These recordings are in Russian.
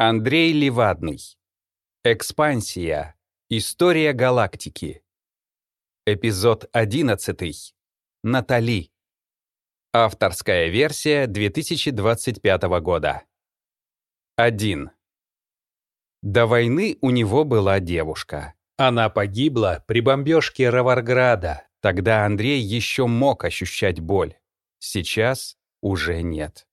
Андрей Левадный. Экспансия. История галактики. Эпизод 11. Натали. Авторская версия 2025 года. 1. До войны у него была девушка. Она погибла при бомбежке Раварграда. Тогда Андрей еще мог ощущать боль. Сейчас уже нет.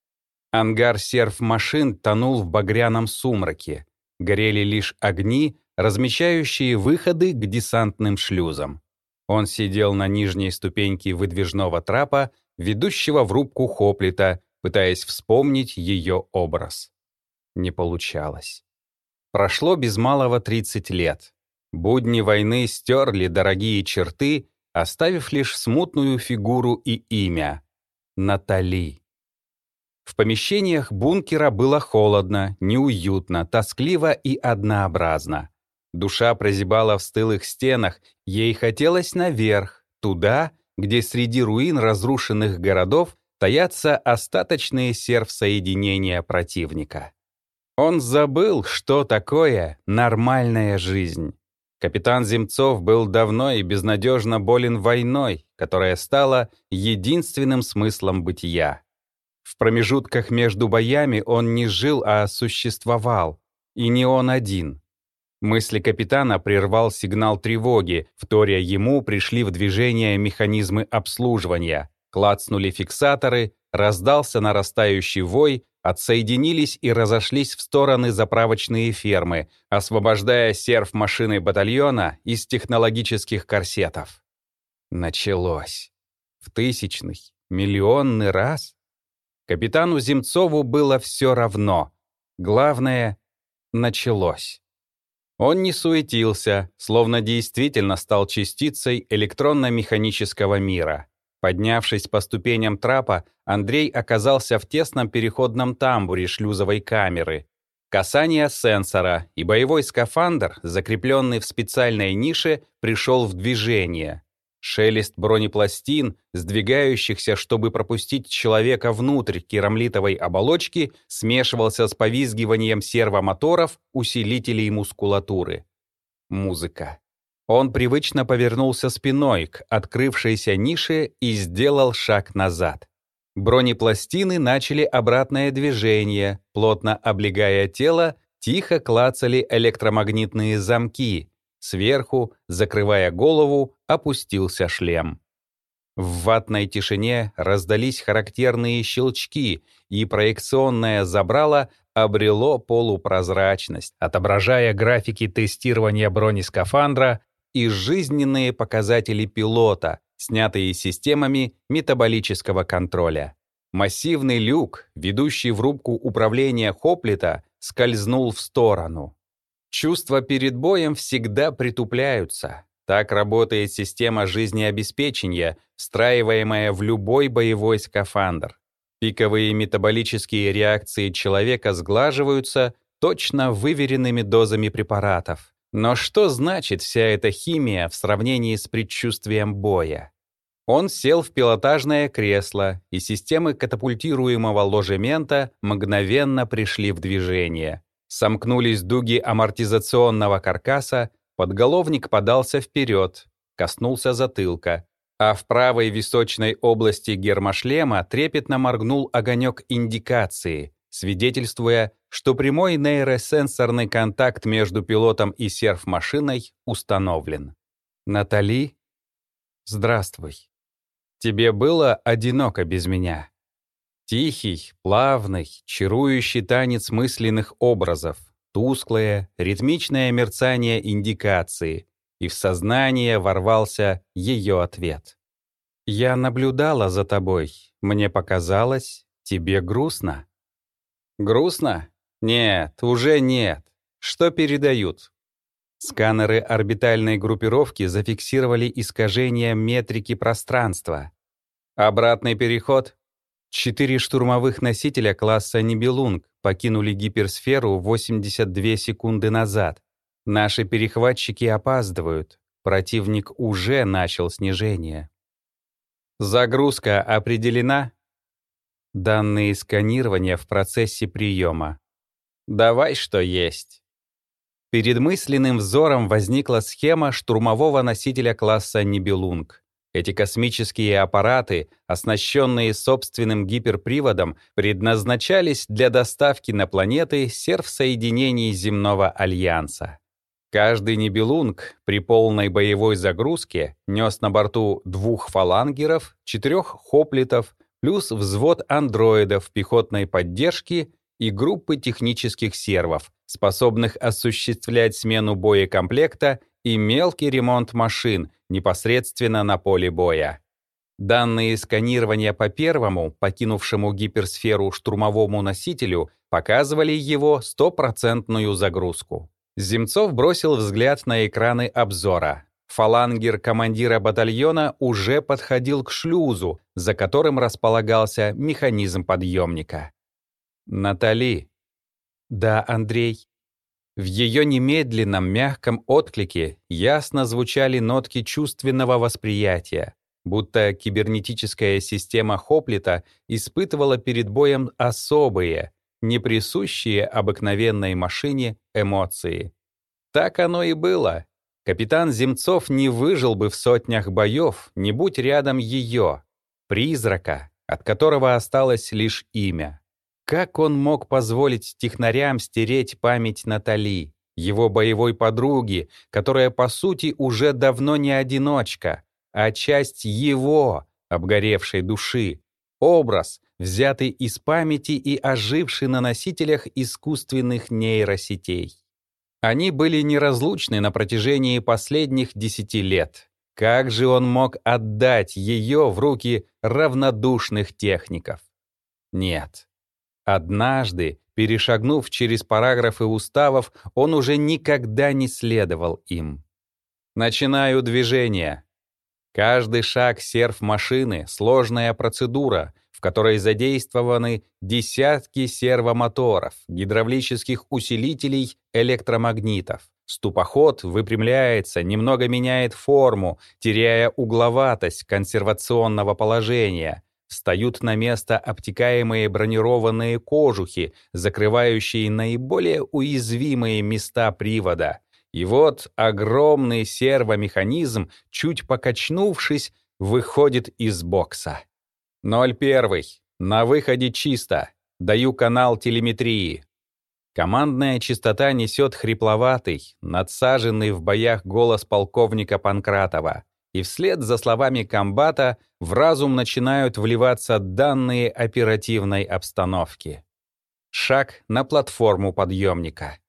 Ангар серф-машин тонул в багряном сумраке. Горели лишь огни, размещающие выходы к десантным шлюзам. Он сидел на нижней ступеньке выдвижного трапа, ведущего в рубку Хоплита, пытаясь вспомнить ее образ. Не получалось. Прошло без малого 30 лет. Будни войны стерли дорогие черты, оставив лишь смутную фигуру и имя — Натали. В помещениях бункера было холодно, неуютно, тоскливо и однообразно. Душа прозябала в стылых стенах, ей хотелось наверх, туда, где среди руин разрушенных городов таятся остаточные серв-соединения противника. Он забыл, что такое нормальная жизнь. Капитан Земцов был давно и безнадежно болен войной, которая стала единственным смыслом бытия. В промежутках между боями он не жил, а существовал. И не он один. Мысли капитана прервал сигнал тревоги. Вторя ему пришли в движение механизмы обслуживания. Клацнули фиксаторы, раздался нарастающий вой, отсоединились и разошлись в стороны заправочные фермы, освобождая серф машины батальона из технологических корсетов. Началось. В тысячный, миллионный раз Капитану Земцову было все равно. Главное — началось. Он не суетился, словно действительно стал частицей электронно-механического мира. Поднявшись по ступеням трапа, Андрей оказался в тесном переходном тамбуре шлюзовой камеры. Касание сенсора, и боевой скафандр, закрепленный в специальной нише, пришел в движение. Шелест бронепластин, сдвигающихся, чтобы пропустить человека внутрь керамлитовой оболочки, смешивался с повизгиванием сервомоторов, усилителей мускулатуры. Музыка. Он привычно повернулся спиной к открывшейся нише и сделал шаг назад. Бронепластины начали обратное движение, плотно облегая тело, тихо клацали электромагнитные замки, Сверху, закрывая голову, опустился шлем. В ватной тишине раздались характерные щелчки, и проекционное забрало обрело полупрозрачность, отображая графики тестирования бронескафандра и жизненные показатели пилота, снятые системами метаболического контроля. Массивный люк, ведущий в рубку управления Хоплита, скользнул в сторону. Чувства перед боем всегда притупляются. Так работает система жизнеобеспечения, встраиваемая в любой боевой скафандр. Пиковые метаболические реакции человека сглаживаются точно выверенными дозами препаратов. Но что значит вся эта химия в сравнении с предчувствием боя? Он сел в пилотажное кресло, и системы катапультируемого ложемента мгновенно пришли в движение. Сомкнулись дуги амортизационного каркаса, подголовник подался вперед, коснулся затылка, а в правой височной области гермошлема трепетно моргнул огонек индикации, свидетельствуя, что прямой нейросенсорный контакт между пилотом и серф-машиной установлен. «Натали, здравствуй. Тебе было одиноко без меня?» Тихий, плавный, чарующий танец мысленных образов, тусклое, ритмичное мерцание индикации, и в сознание ворвался ее ответ. «Я наблюдала за тобой. Мне показалось, тебе грустно». «Грустно? Нет, уже нет. Что передают?» Сканеры орбитальной группировки зафиксировали искажение метрики пространства. Обратный переход Четыре штурмовых носителя класса «Нибелунг» покинули гиперсферу 82 секунды назад. Наши перехватчики опаздывают. Противник уже начал снижение. Загрузка определена. Данные сканирования в процессе приема. Давай, что есть. Перед мысленным взором возникла схема штурмового носителя класса «Нибелунг». Эти космические аппараты, оснащенные собственным гиперприводом, предназначались для доставки на планеты серв-соединений земного альянса. Каждый Нибелунг при полной боевой загрузке нес на борту двух фалангеров, четырех хоплитов, плюс взвод андроидов пехотной поддержки и группы технических сервов, способных осуществлять смену боекомплекта и мелкий ремонт машин непосредственно на поле боя. Данные сканирования по первому, покинувшему гиперсферу штурмовому носителю, показывали его стопроцентную загрузку. Земцов бросил взгляд на экраны обзора. Фалангер командира батальона уже подходил к шлюзу, за которым располагался механизм подъемника. «Натали». «Да, Андрей». В ее немедленном, мягком отклике ясно звучали нотки чувственного восприятия, будто кибернетическая система Хоплита испытывала перед боем особые, неприсущие обыкновенной машине эмоции. Так оно и было. Капитан Земцов не выжил бы в сотнях боев, не будь рядом ее, призрака, от которого осталось лишь имя. Как он мог позволить технарям стереть память Натали, его боевой подруги, которая, по сути, уже давно не одиночка, а часть его, обгоревшей души, образ, взятый из памяти и оживший на носителях искусственных нейросетей. Они были неразлучны на протяжении последних десяти лет. Как же он мог отдать ее в руки равнодушных техников? Нет, Однажды, перешагнув через параграфы уставов, он уже никогда не следовал им. Начинаю движение. Каждый шаг серф-машины — сложная процедура, в которой задействованы десятки сервомоторов, гидравлических усилителей, электромагнитов. Ступоход выпрямляется, немного меняет форму, теряя угловатость консервационного положения, Встают на место обтекаемые бронированные кожухи, закрывающие наиболее уязвимые места привода. И вот огромный сервомеханизм, чуть покачнувшись, выходит из бокса. 01. На выходе чисто. Даю канал телеметрии. Командная частота несет хрипловатый, надсаженный в боях голос полковника Панкратова и вслед за словами комбата в разум начинают вливаться данные оперативной обстановки. Шаг на платформу подъемника.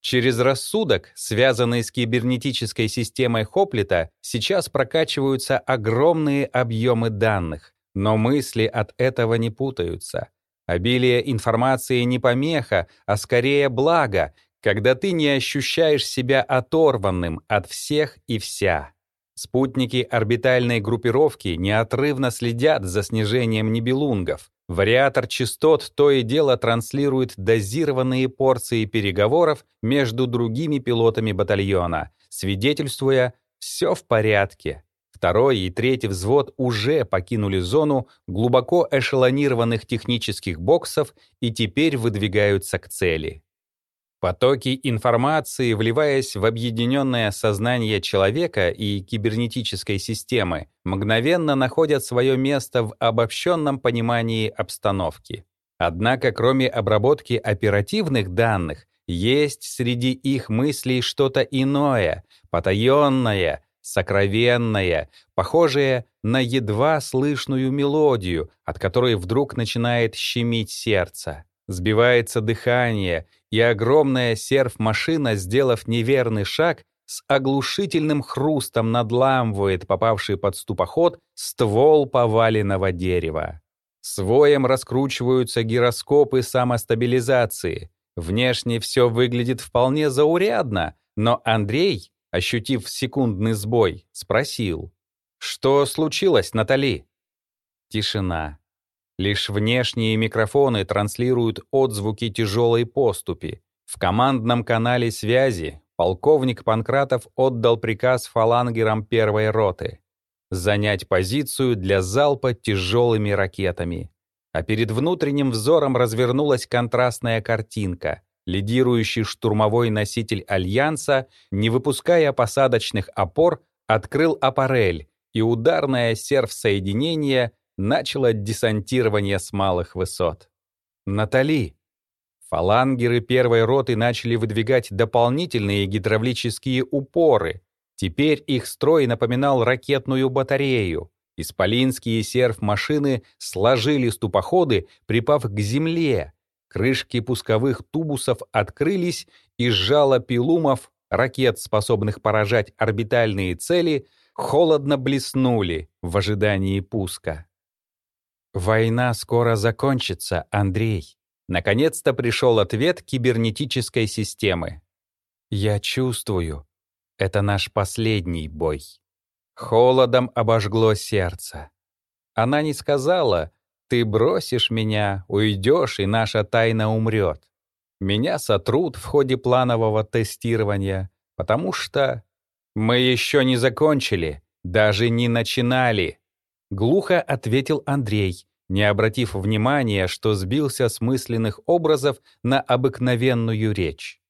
Через рассудок, связанный с кибернетической системой Хоплита, сейчас прокачиваются огромные объемы данных, но мысли от этого не путаются. Обилие информации не помеха, а скорее благо, когда ты не ощущаешь себя оторванным от всех и вся. Спутники орбитальной группировки неотрывно следят за снижением небелунгов. Вариатор частот то и дело транслирует дозированные порции переговоров между другими пилотами батальона, свидетельствуя «все в порядке». Второй и третий взвод уже покинули зону глубоко эшелонированных технических боксов и теперь выдвигаются к цели. Потоки информации, вливаясь в объединенное сознание человека и кибернетической системы, мгновенно находят свое место в обобщенном понимании обстановки. Однако, кроме обработки оперативных данных, есть среди их мыслей что-то иное, потаенное, сокровенное, похожее на едва слышную мелодию, от которой вдруг начинает щемить сердце. Сбивается дыхание, и огромная серф-машина, сделав неверный шаг, с оглушительным хрустом надламывает попавший под ступоход ствол поваленного дерева. Своем раскручиваются гироскопы самостабилизации. Внешне все выглядит вполне заурядно, но Андрей, ощутив секундный сбой, спросил. «Что случилось, Натали?» Тишина. Лишь внешние микрофоны транслируют отзвуки тяжелой поступи. В командном канале связи полковник Панкратов отдал приказ фалангерам первой роты занять позицию для залпа тяжелыми ракетами. А перед внутренним взором развернулась контрастная картинка. лидирующий штурмовой носитель Альянса, не выпуская посадочных опор, открыл аппарель, и ударное серв-соединение начало десантирование с малых высот. Натали. Фалангеры первой роты начали выдвигать дополнительные гидравлические упоры. Теперь их строй напоминал ракетную батарею. Исполинские серф-машины сложили ступоходы, припав к земле. Крышки пусковых тубусов открылись, и сжало пилумов, ракет, способных поражать орбитальные цели, холодно блеснули в ожидании пуска. «Война скоро закончится, Андрей». Наконец-то пришел ответ кибернетической системы. «Я чувствую. Это наш последний бой». Холодом обожгло сердце. Она не сказала «Ты бросишь меня, уйдешь, и наша тайна умрет». Меня сотрут в ходе планового тестирования, потому что мы еще не закончили, даже не начинали. Глухо ответил Андрей, не обратив внимания, что сбился с мысленных образов на обыкновенную речь.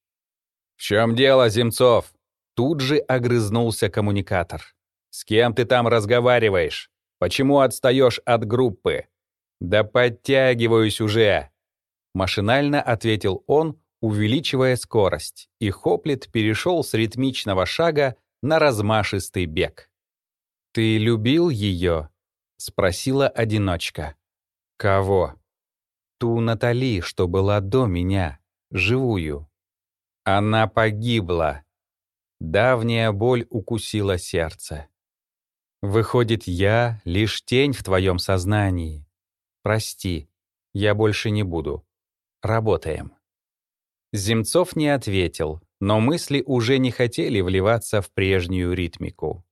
«В чем дело, Земцов?» Тут же огрызнулся коммуникатор. «С кем ты там разговариваешь? Почему отстаешь от группы?» «Да подтягиваюсь уже!» Машинально ответил он, увеличивая скорость, и Хоплит перешел с ритмичного шага на размашистый бег. «Ты любил ее?» — спросила одиночка. «Кого?» «Ту Натали, что была до меня, живую». «Она погибла». Давняя боль укусила сердце. Выходит, я — лишь тень в твоем сознании. Прости, я больше не буду. Работаем. Земцов не ответил, но мысли уже не хотели вливаться в прежнюю ритмику.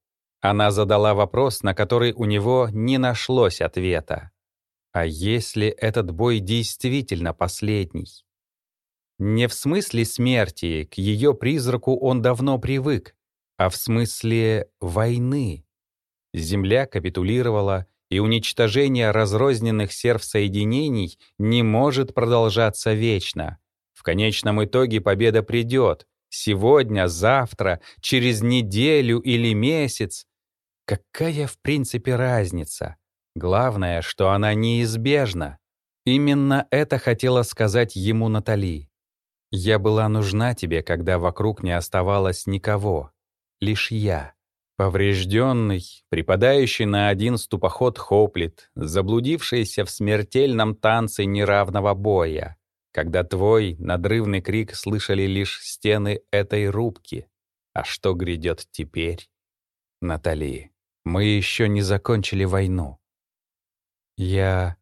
Она задала вопрос, на который у него не нашлось ответа. А если этот бой действительно последний? Не в смысле смерти, к ее призраку он давно привык, а в смысле войны. Земля капитулировала, и уничтожение разрозненных серв-соединений не может продолжаться вечно. В конечном итоге победа придет. Сегодня, завтра, через неделю или месяц. Какая в принципе разница? Главное, что она неизбежна. Именно это хотела сказать ему Натали. «Я была нужна тебе, когда вокруг не оставалось никого. Лишь я». Поврежденный, припадающий на один ступоход хоплит, заблудившийся в смертельном танце неравного боя, когда твой надрывный крик слышали лишь стены этой рубки. А что грядет теперь? Натали, мы еще не закончили войну. Я...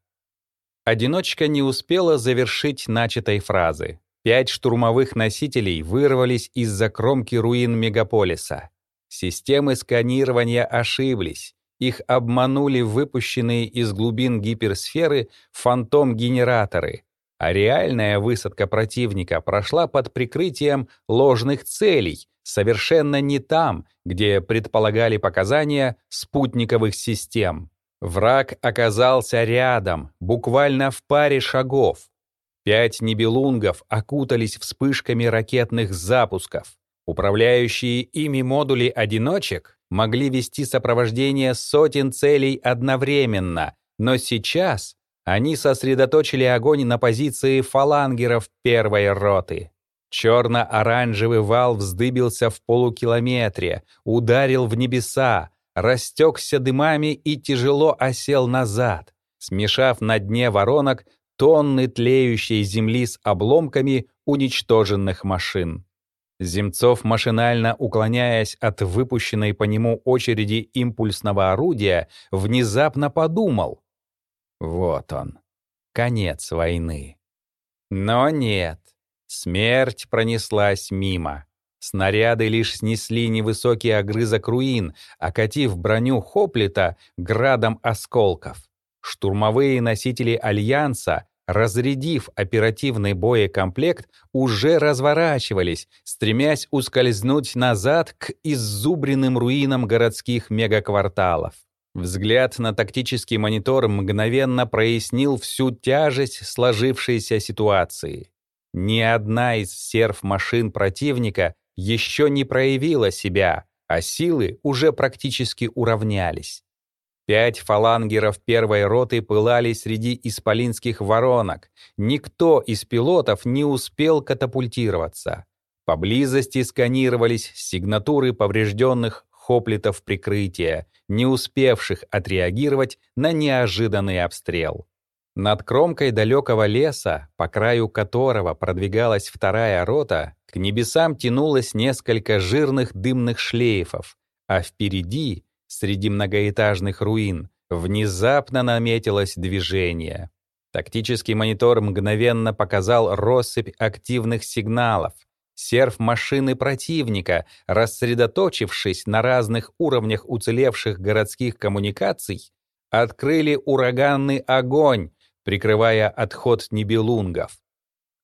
Одиночка не успела завершить начатой фразы. Пять штурмовых носителей вырвались из-за кромки руин мегаполиса. Системы сканирования ошиблись. Их обманули выпущенные из глубин гиперсферы фантом-генераторы, а реальная высадка противника прошла под прикрытием ложных целей, совершенно не там, где предполагали показания спутниковых систем. Враг оказался рядом, буквально в паре шагов. Пять небелунгов окутались вспышками ракетных запусков. Управляющие ими модули одиночек могли вести сопровождение сотен целей одновременно, но сейчас они сосредоточили огонь на позиции фалангеров первой роты. Черно-оранжевый вал вздыбился в полукилометре, ударил в небеса, растекся дымами и тяжело осел назад, смешав на дне воронок тонны тлеющей земли с обломками уничтоженных машин. Земцов, машинально уклоняясь от выпущенной по нему очереди импульсного орудия, внезапно подумал. Вот он, конец войны. Но нет, смерть пронеслась мимо. Снаряды лишь снесли невысокий огрызок руин, окатив броню Хоплита градом осколков. Штурмовые носители Альянса разрядив оперативный боекомплект, уже разворачивались, стремясь ускользнуть назад к иззубренным руинам городских мегакварталов. Взгляд на тактический монитор мгновенно прояснил всю тяжесть сложившейся ситуации. Ни одна из серф-машин противника еще не проявила себя, а силы уже практически уравнялись. Пять фалангеров первой роты пылали среди исполинских воронок. Никто из пилотов не успел катапультироваться. Поблизости сканировались сигнатуры поврежденных хоплитов прикрытия, не успевших отреагировать на неожиданный обстрел. Над кромкой далекого леса, по краю которого продвигалась вторая рота, к небесам тянулось несколько жирных дымных шлейфов, а впереди, среди многоэтажных руин, внезапно наметилось движение. Тактический монитор мгновенно показал россыпь активных сигналов. Серф машины противника, рассредоточившись на разных уровнях уцелевших городских коммуникаций, открыли ураганный огонь, прикрывая отход небелунгов.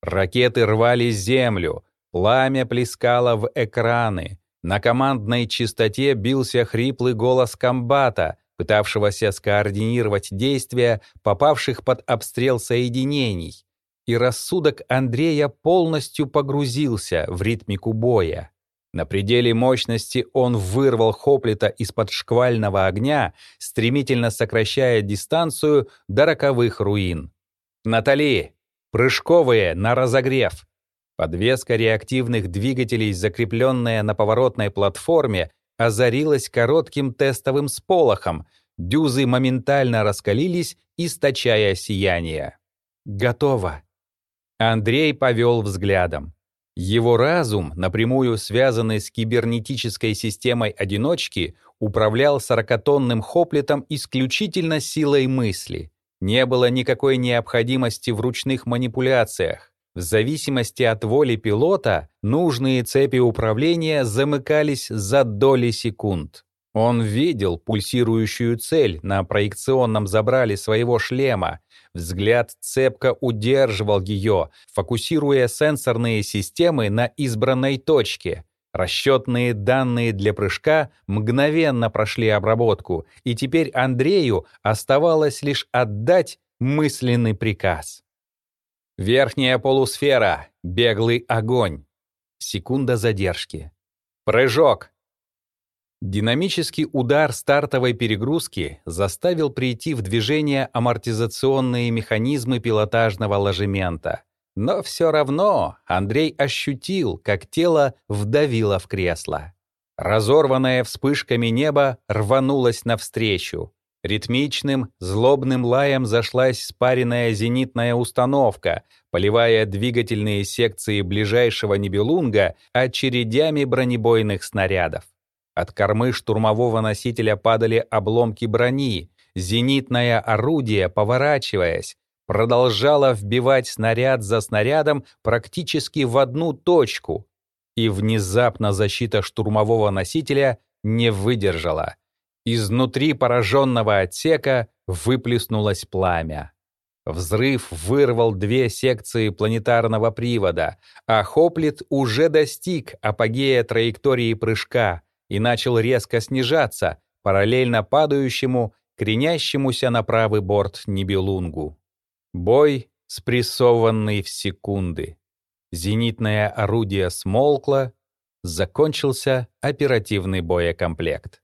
Ракеты рвали землю, пламя плескало в экраны. На командной частоте бился хриплый голос комбата, пытавшегося скоординировать действия попавших под обстрел соединений. И рассудок Андрея полностью погрузился в ритмику боя. На пределе мощности он вырвал Хоплита из-под шквального огня, стремительно сокращая дистанцию до роковых руин. «Натали! Прыжковые на разогрев!» Подвеска реактивных двигателей, закрепленная на поворотной платформе, озарилась коротким тестовым сполохом. Дюзы моментально раскалились, источая сияние. «Готово!» Андрей повел взглядом. Его разум, напрямую связанный с кибернетической системой одиночки, управлял сорокатонным хоплетом исключительно силой мысли. Не было никакой необходимости в ручных манипуляциях. В зависимости от воли пилота, нужные цепи управления замыкались за доли секунд. Он видел пульсирующую цель на проекционном забрале своего шлема, Взгляд цепко удерживал ее, фокусируя сенсорные системы на избранной точке. Расчетные данные для прыжка мгновенно прошли обработку, и теперь Андрею оставалось лишь отдать мысленный приказ. Верхняя полусфера. Беглый огонь. Секунда задержки. Прыжок. Динамический удар стартовой перегрузки заставил прийти в движение амортизационные механизмы пилотажного ложемента. Но все равно Андрей ощутил, как тело вдавило в кресло. Разорванное вспышками небо рванулось навстречу. Ритмичным, злобным лаем зашлась спаренная зенитная установка, поливая двигательные секции ближайшего небелунга очередями бронебойных снарядов. От кормы штурмового носителя падали обломки брони. Зенитное орудие, поворачиваясь, продолжало вбивать снаряд за снарядом практически в одну точку. И внезапно защита штурмового носителя не выдержала. Изнутри пораженного отсека выплеснулось пламя. Взрыв вырвал две секции планетарного привода, а Хоплит уже достиг апогея траектории прыжка, и начал резко снижаться, параллельно падающему, кренящемуся на правый борт Нибелунгу. Бой, спрессованный в секунды. Зенитное орудие смолкло, закончился оперативный боекомплект.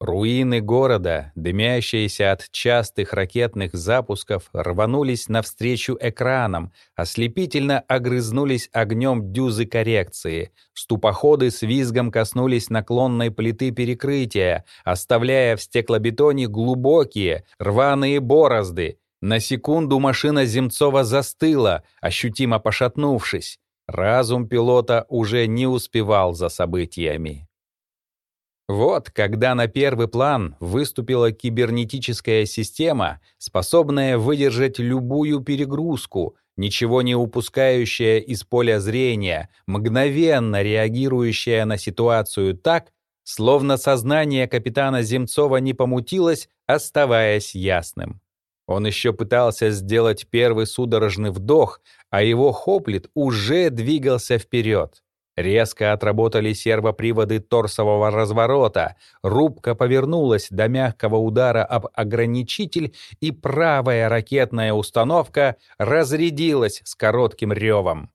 Руины города, дымящиеся от частых ракетных запусков, рванулись навстречу экранам, ослепительно огрызнулись огнем дюзы коррекции. Ступоходы с визгом коснулись наклонной плиты перекрытия, оставляя в стеклобетоне глубокие, рваные борозды. На секунду машина Земцова застыла, ощутимо пошатнувшись. Разум пилота уже не успевал за событиями. Вот когда на первый план выступила кибернетическая система, способная выдержать любую перегрузку, ничего не упускающая из поля зрения, мгновенно реагирующая на ситуацию так, словно сознание капитана Земцова не помутилось, оставаясь ясным. Он еще пытался сделать первый судорожный вдох, а его хоплит уже двигался вперед. Резко отработали сервоприводы торсового разворота, рубка повернулась до мягкого удара об ограничитель, и правая ракетная установка разрядилась с коротким ревом.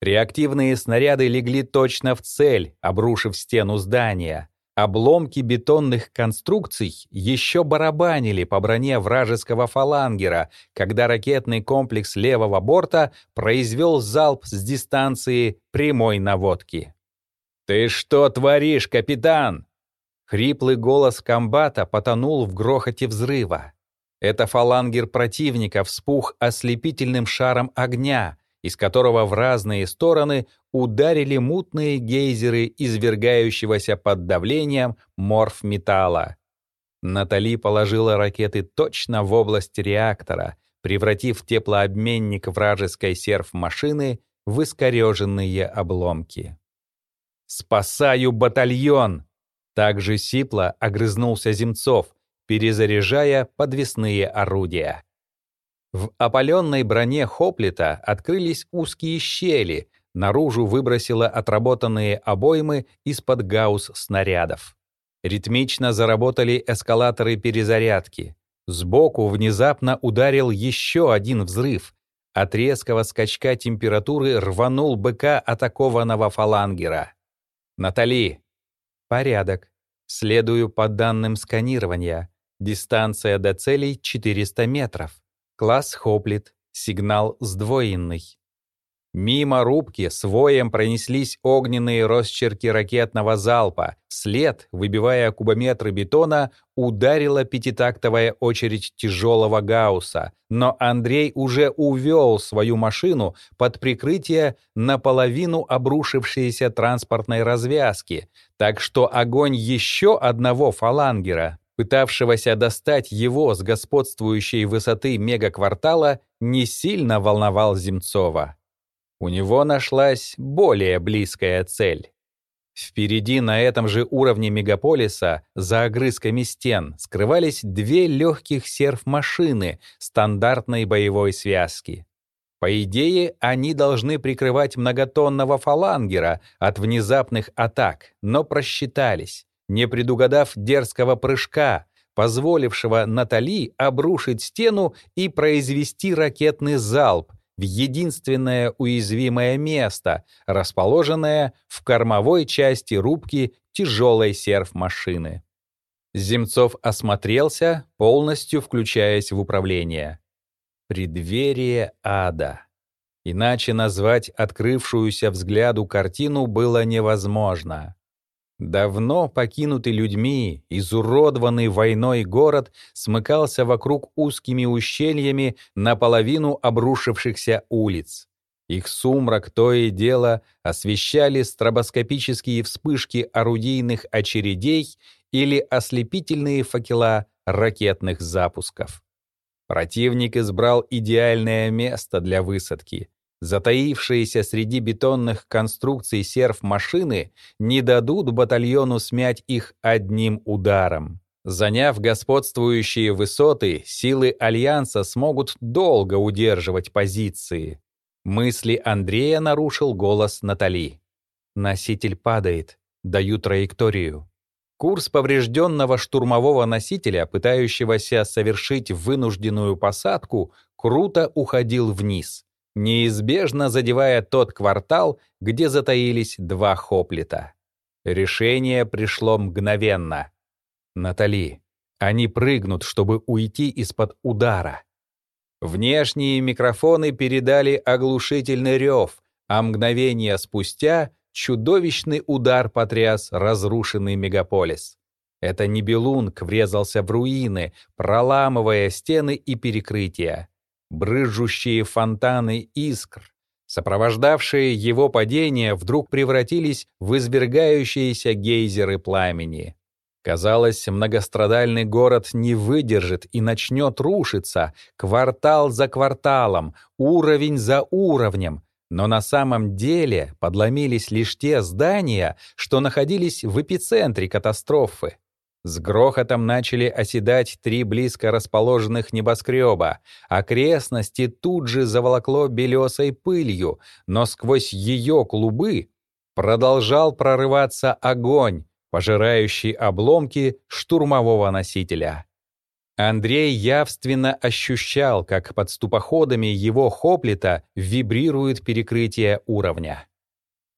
Реактивные снаряды легли точно в цель, обрушив стену здания. Обломки бетонных конструкций еще барабанили по броне вражеского фалангера, когда ракетный комплекс левого борта произвел залп с дистанции прямой наводки. «Ты что творишь, капитан?» Хриплый голос комбата потонул в грохоте взрыва. Это фалангер противника вспух ослепительным шаром огня, из которого в разные стороны ударили мутные гейзеры извергающегося под давлением морфметалла. Натали положила ракеты точно в область реактора, превратив теплообменник вражеской серф-машины в искореженные обломки. «Спасаю батальон!» Также сипло огрызнулся Земцов, перезаряжая подвесные орудия. В опаленной броне Хоплита открылись узкие щели, наружу выбросило отработанные обоймы из-под гаусс-снарядов. Ритмично заработали эскалаторы перезарядки. Сбоку внезапно ударил еще один взрыв. От резкого скачка температуры рванул быка атакованного фалангера. «Натали!» «Порядок. Следую по данным сканирования. Дистанция до целей 400 метров. Класс Хоплит. Сигнал сдвоенный. Мимо рубки с воем пронеслись огненные росчерки ракетного залпа. След, выбивая кубометры бетона, ударила пятитактовая очередь тяжелого гаусса. Но Андрей уже увел свою машину под прикрытие наполовину обрушившейся транспортной развязки. Так что огонь еще одного фалангера пытавшегося достать его с господствующей высоты мегаквартала, не сильно волновал Земцова. У него нашлась более близкая цель. Впереди на этом же уровне мегаполиса, за огрызками стен, скрывались две легких серф-машины стандартной боевой связки. По идее, они должны прикрывать многотонного фалангера от внезапных атак, но просчитались не предугадав дерзкого прыжка, позволившего Натали обрушить стену и произвести ракетный залп в единственное уязвимое место, расположенное в кормовой части рубки тяжелой серф-машины. Земцов осмотрелся, полностью включаясь в управление. Преддверие ада. Иначе назвать открывшуюся взгляду картину было невозможно. Давно покинутый людьми, изуродованный войной город смыкался вокруг узкими ущельями наполовину обрушившихся улиц. Их сумрак то и дело освещали стробоскопические вспышки орудийных очередей или ослепительные факела ракетных запусков. Противник избрал идеальное место для высадки, Затаившиеся среди бетонных конструкций серф-машины не дадут батальону смять их одним ударом. Заняв господствующие высоты, силы Альянса смогут долго удерживать позиции. Мысли Андрея нарушил голос Натали. Носитель падает. Даю траекторию. Курс поврежденного штурмового носителя, пытающегося совершить вынужденную посадку, круто уходил вниз неизбежно задевая тот квартал, где затаились два хоплита. Решение пришло мгновенно. «Натали, они прыгнут, чтобы уйти из-под удара». Внешние микрофоны передали оглушительный рев, а мгновение спустя чудовищный удар потряс разрушенный мегаполис. Это Нибелунг врезался в руины, проламывая стены и перекрытия брызжущие фонтаны искр, сопровождавшие его падение, вдруг превратились в извергающиеся гейзеры пламени. Казалось, многострадальный город не выдержит и начнет рушиться, квартал за кварталом, уровень за уровнем, но на самом деле подломились лишь те здания, что находились в эпицентре катастрофы. С грохотом начали оседать три близко расположенных небоскреба. Окрестности тут же заволокло белесой пылью, но сквозь ее клубы продолжал прорываться огонь, пожирающий обломки штурмового носителя. Андрей явственно ощущал, как под ступоходами его хоплита вибрирует перекрытие уровня.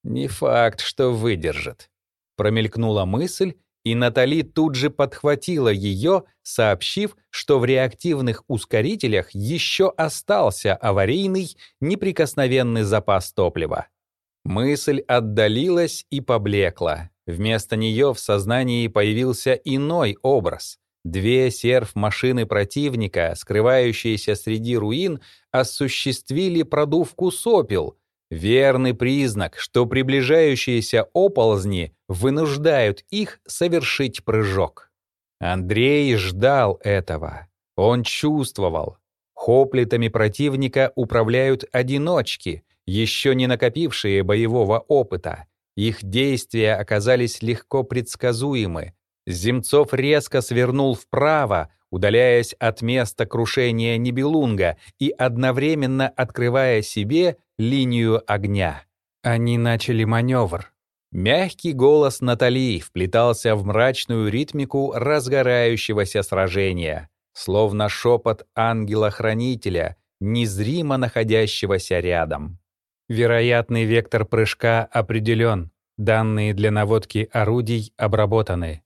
«Не факт, что выдержит», — промелькнула мысль, и Натали тут же подхватила ее, сообщив, что в реактивных ускорителях еще остался аварийный, неприкосновенный запас топлива. Мысль отдалилась и поблекла. Вместо нее в сознании появился иной образ. Две серф-машины противника, скрывающиеся среди руин, осуществили продувку сопел, верный признак, что приближающиеся оползни вынуждают их совершить прыжок. Андрей ждал этого. Он чувствовал. Хоплитами противника управляют одиночки, еще не накопившие боевого опыта. Их действия оказались легко предсказуемы, Земцов резко свернул вправо, удаляясь от места крушения Нибелунга и одновременно открывая себе линию огня. Они начали маневр. Мягкий голос Натали вплетался в мрачную ритмику разгорающегося сражения, словно шепот ангела-хранителя, незримо находящегося рядом. Вероятный вектор прыжка определен, данные для наводки орудий обработаны.